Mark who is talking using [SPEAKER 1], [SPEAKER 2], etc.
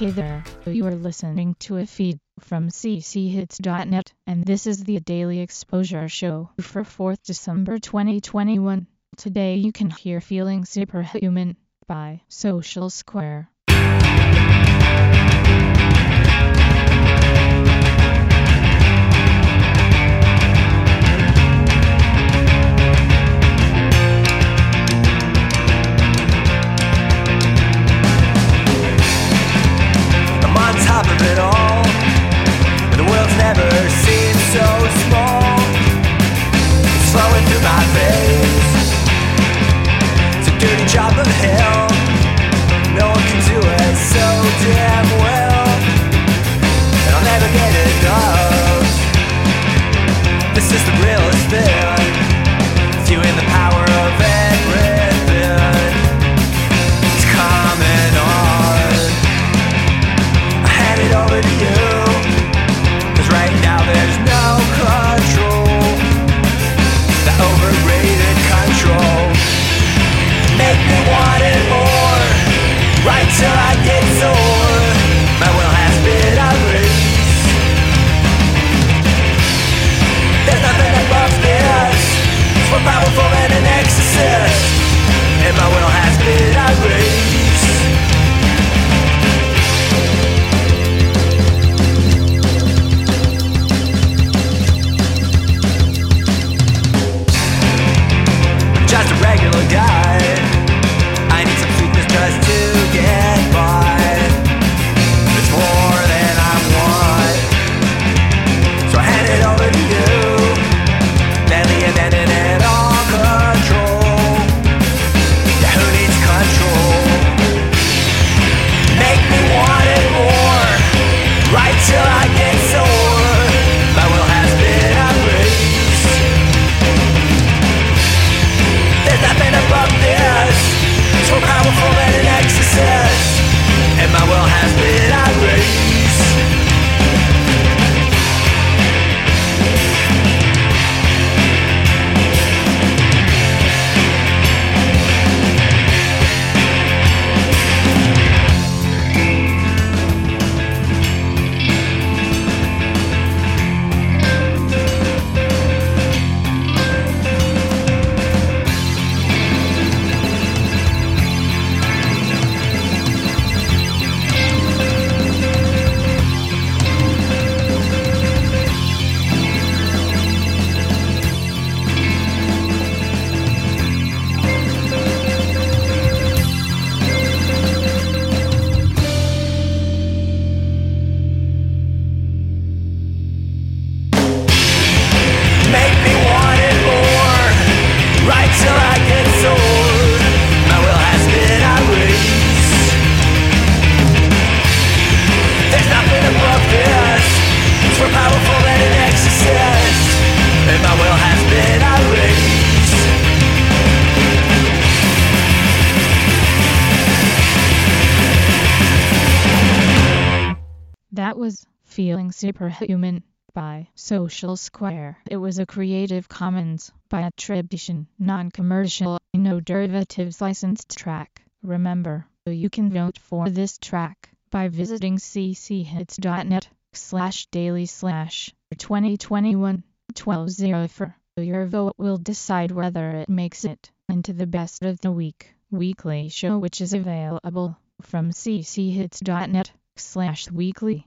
[SPEAKER 1] Hey there, you are listening to a feed from cchits.net, and this is the Daily Exposure Show for 4th December 2021. Today you can hear Feeling Superhuman by Social Square.
[SPEAKER 2] Get it
[SPEAKER 1] enough. Feeling Superhuman by Social Square. It was a Creative Commons by attribution, non-commercial, no derivatives licensed track. Remember, you can vote for this track by visiting cchits.net slash daily slash 2021 1204. Your vote will decide whether it makes it into the best of the week weekly show which is available from cchits.net slash weekly.